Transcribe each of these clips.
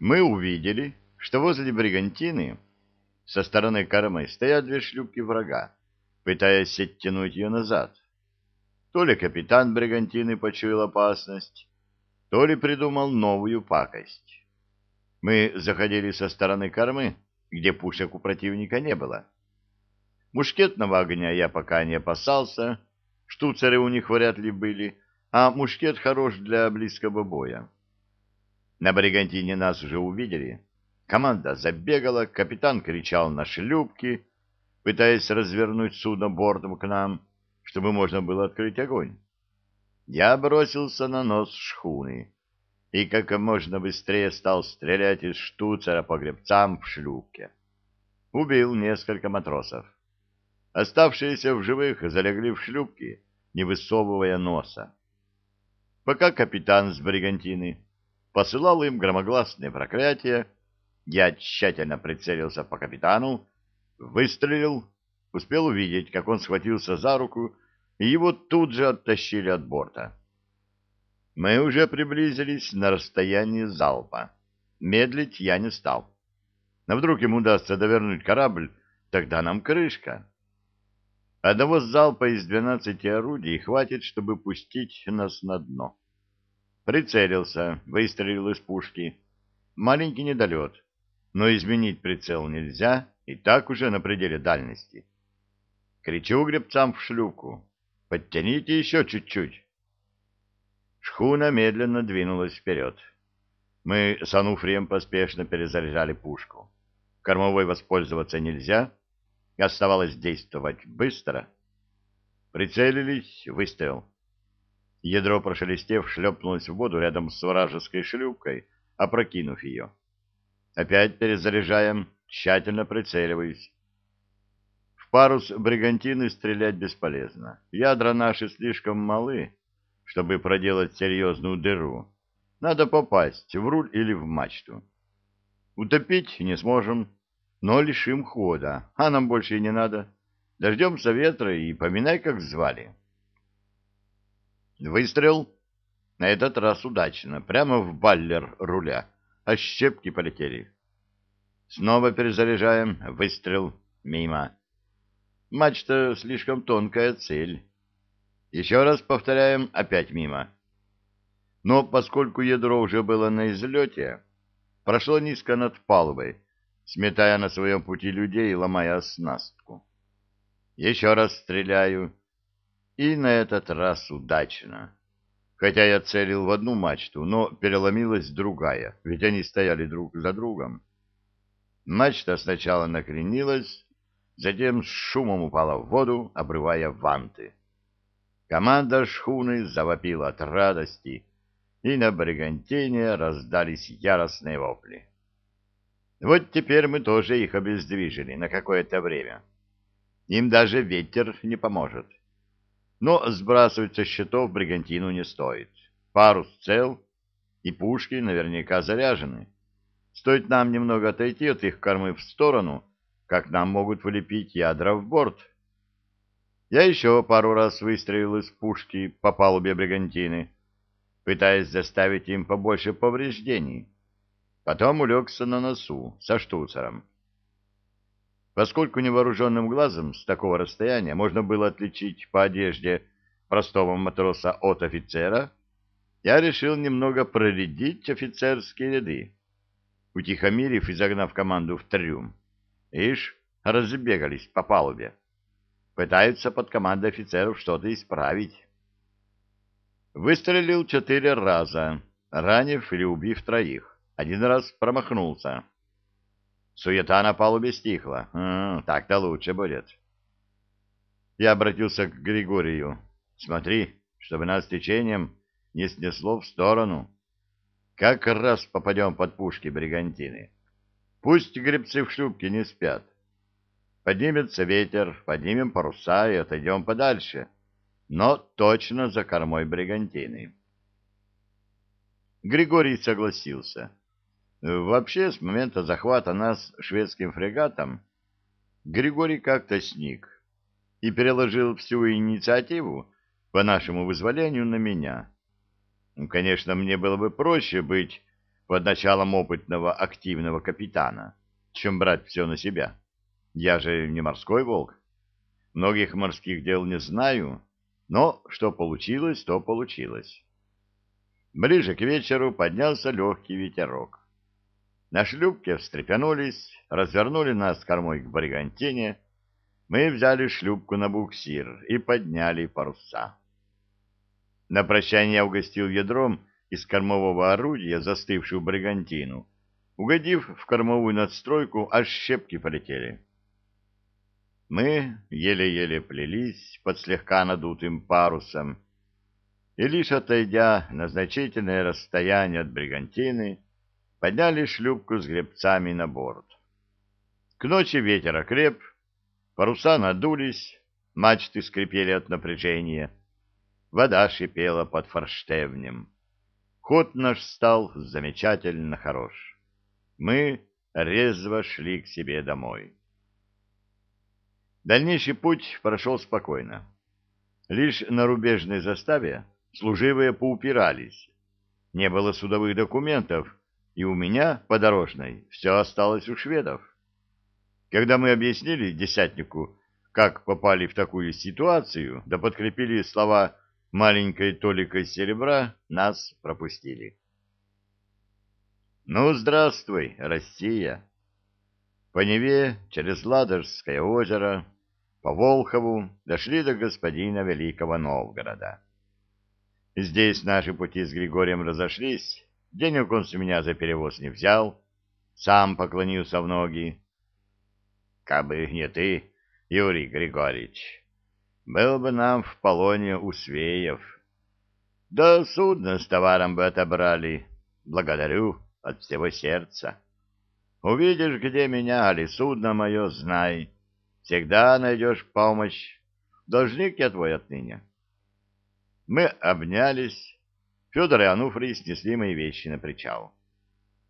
Мы увидели, что возле бригантины со стороны кормы стоят две шлюпки врага, пытаясь оттянуть ее назад. То ли капитан бригантины почуял опасность, то ли придумал новую пакость. Мы заходили со стороны кормы, где пушек у противника не было. Мушкетного огня я пока не опасался, штуцеры у них вряд ли были, а мушкет хорош для близкого боя. На бригантине нас уже увидели. Команда забегала, капитан кричал на шлюпки, пытаясь развернуть судно бортом к нам, чтобы можно было открыть огонь. Я бросился на нос шхуны и как можно быстрее стал стрелять из штуцера по гребцам в шлюпке. Убил несколько матросов. Оставшиеся в живых залегли в шлюпки, не высовывая носа. Пока капитан с бригантины посылал им громогласные проклятия, я тщательно прицелился по капитану, выстрелил, успел увидеть, как он схватился за руку, и его тут же оттащили от борта. Мы уже приблизились на расстояние залпа. Медлить я не стал. Но вдруг ему удастся довернуть корабль, тогда нам крышка. Одного залпа из двенадцати орудий хватит, чтобы пустить нас на дно. Прицелился, выстрелил из пушки. Маленький недолет, но изменить прицел нельзя, и так уже на пределе дальности. Кричу гребцам в шлюпку. Подтяните еще чуть-чуть. Шхуна медленно двинулась вперед. Мы с Ануфрием поспешно перезаряжали пушку. Кормовой воспользоваться нельзя, Оставалось действовать быстро. Прицелились, выстрел. Ядро, прошелестев, шлепнулось в воду рядом с вражеской шлюпкой, опрокинув ее. Опять перезаряжаем, тщательно прицеливаясь. В парус бригантины стрелять бесполезно. Ядра наши слишком малы, чтобы проделать серьезную дыру. Надо попасть в руль или в мачту. Утопить не сможем, но лишим хода, а нам больше и не надо. Дождемся ветра и поминай, как звали. Выстрел. На этот раз удачно, прямо в баллер руля, а щепки полетели. Снова перезаряжаем. Выстрел. Мимо. Мачта слишком тонкая цель. Еще раз повторяем, опять мимо. Но поскольку ядро уже было на излете, прошло низко над палубой, сметая на своем пути людей и ломая оснастку. Еще раз стреляю, и на этот раз удачно. Хотя я целил в одну мачту, но переломилась другая, ведь они стояли друг за другом. Мачта сначала накренилась, затем с шумом упала в воду, обрывая ванты. Команда шхуны завопила от радости, и на бригантине раздались яростные вопли. Вот теперь мы тоже их обездвижили на какое-то время. Им даже ветер не поможет. Но сбрасывать со счетов бригантину не стоит. Парус цел, и пушки наверняка заряжены. Стоит нам немного отойти от их кормы в сторону, как нам могут влепить ядра в борт. Я еще пару раз выстрелил из пушки по палубе бригантины, пытаясь заставить им побольше повреждений. Потом улегся на носу со штуцером. Поскольку невооруженным глазом с такого расстояния можно было отличить по одежде простого матроса от офицера, я решил немного проредить офицерские ряды, утихомирив и загнав команду в трюм. Ишь, разбегались по палубе. Пытаются под командой офицеров что-то исправить. Выстрелил четыре раза, ранив или убив троих. Один раз промахнулся. Суета на палубе стихла. Так-то лучше будет. Я обратился к Григорию. Смотри, чтобы нас течением не снесло в сторону. Как раз попадем под пушки бригантины. Пусть гребцы в шлюпке не спят. Поднимется ветер, поднимем паруса и отойдем подальше. Но точно за кормой бригантины. Григорий согласился. Вообще, с момента захвата нас шведским фрегатом Григорий как-то сник и переложил всю инициативу по нашему вызволению на меня. Конечно, мне было бы проще быть под началом опытного активного капитана, чем брать все на себя. Я же не морской волк. Многих морских дел не знаю, но что получилось, то получилось. Ближе к вечеру поднялся легкий ветерок. На шлюпке встрепенулись, развернули нас кормой к бригантине. Мы взяли шлюпку на буксир и подняли паруса. На прощание угостил ядром из кормового орудия застывшую бригантину. Угодив в кормовую надстройку, аж щепки полетели. Мы еле-еле плелись под слегка надутым парусом, и лишь отойдя на значительное расстояние от бригантины, подняли шлюпку с гребцами на борт. К ночи ветер окреп, паруса надулись, мачты скрипели от напряжения, вода шипела под форштевнем. Ход наш стал замечательно хорош. Мы резво шли к себе домой. Дальнейший путь прошел спокойно. Лишь на рубежной заставе служивые поупирались. Не было судовых документов, и у меня, по дорожной, все осталось у шведов. Когда мы объяснили десятнику, как попали в такую ситуацию, да подкрепили слова маленькой толикой серебра, нас пропустили. Ну, здравствуй, Россия! По Неве, через Ладожское озеро, по Волхову дошли до господина Великого Новгорода. Здесь наши пути с Григорием разошлись, денег он с меня за перевоз не взял, сам поклонился в ноги. Кабы не ты, Юрий Григорьевич, был бы нам в полоне у Свеев. Да судно с товаром бы отобрали. Благодарю от всего сердца. Увидишь, где меня, али судно мое, знай. Всегда найдешь помощь. Должник я твой отныне. Мы обнялись. Федор и Ануфрий снесли мои вещи на причал.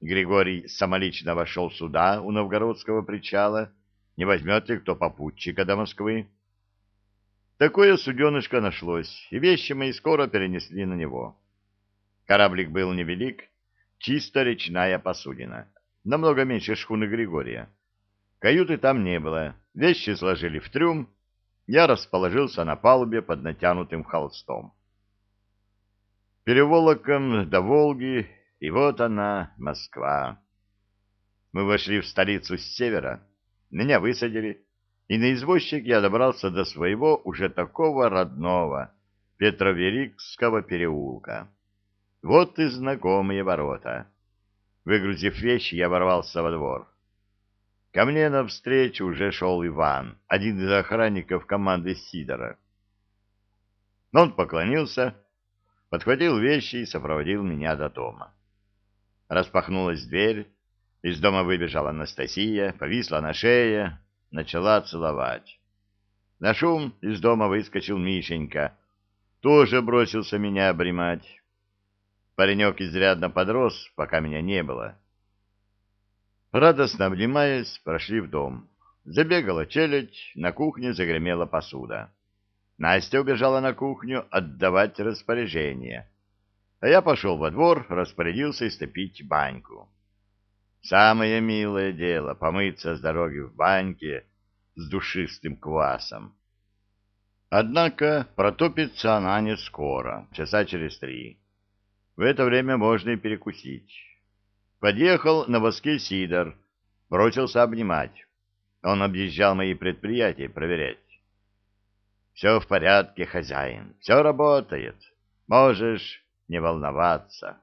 Григорий самолично вошел сюда, у новгородского причала. Не возьмет ли кто попутчика до Москвы? Такое суденышко нашлось, и вещи мои скоро перенесли на него. Кораблик был невелик, чисто речная посудина намного меньше шхуны Григория. Каюты там не было, вещи сложили в трюм, я расположился на палубе под натянутым холстом. Переволоком до Волги, и вот она, Москва. Мы вошли в столицу с севера, меня высадили, и на извозчик я добрался до своего уже такого родного Петроверикского переулка. Вот и знакомые ворота. Выгрузив вещи, я ворвался во двор. Ко мне навстречу уже шел Иван, один из охранников команды Сидора. Он поклонился, подхватил вещи и сопроводил меня до дома. Распахнулась дверь, из дома выбежала Анастасия, повисла на шее, начала целовать. На шум из дома выскочил Мишенька, тоже бросился меня обнимать. Паренек изрядно подрос, пока меня не было. Радостно обнимаясь, прошли в дом. Забегала челядь, на кухне загремела посуда. Настя убежала на кухню отдавать распоряжение. А я пошел во двор, распорядился истопить баньку. Самое милое дело — помыться с дороги в баньке с душистым квасом. Однако протопится она не скоро, часа через три. В это время можно и перекусить. Подъехал на воске Сидор, бросился обнимать. Он объезжал мои предприятия проверять. Все в порядке, хозяин, все работает. Можешь не волноваться.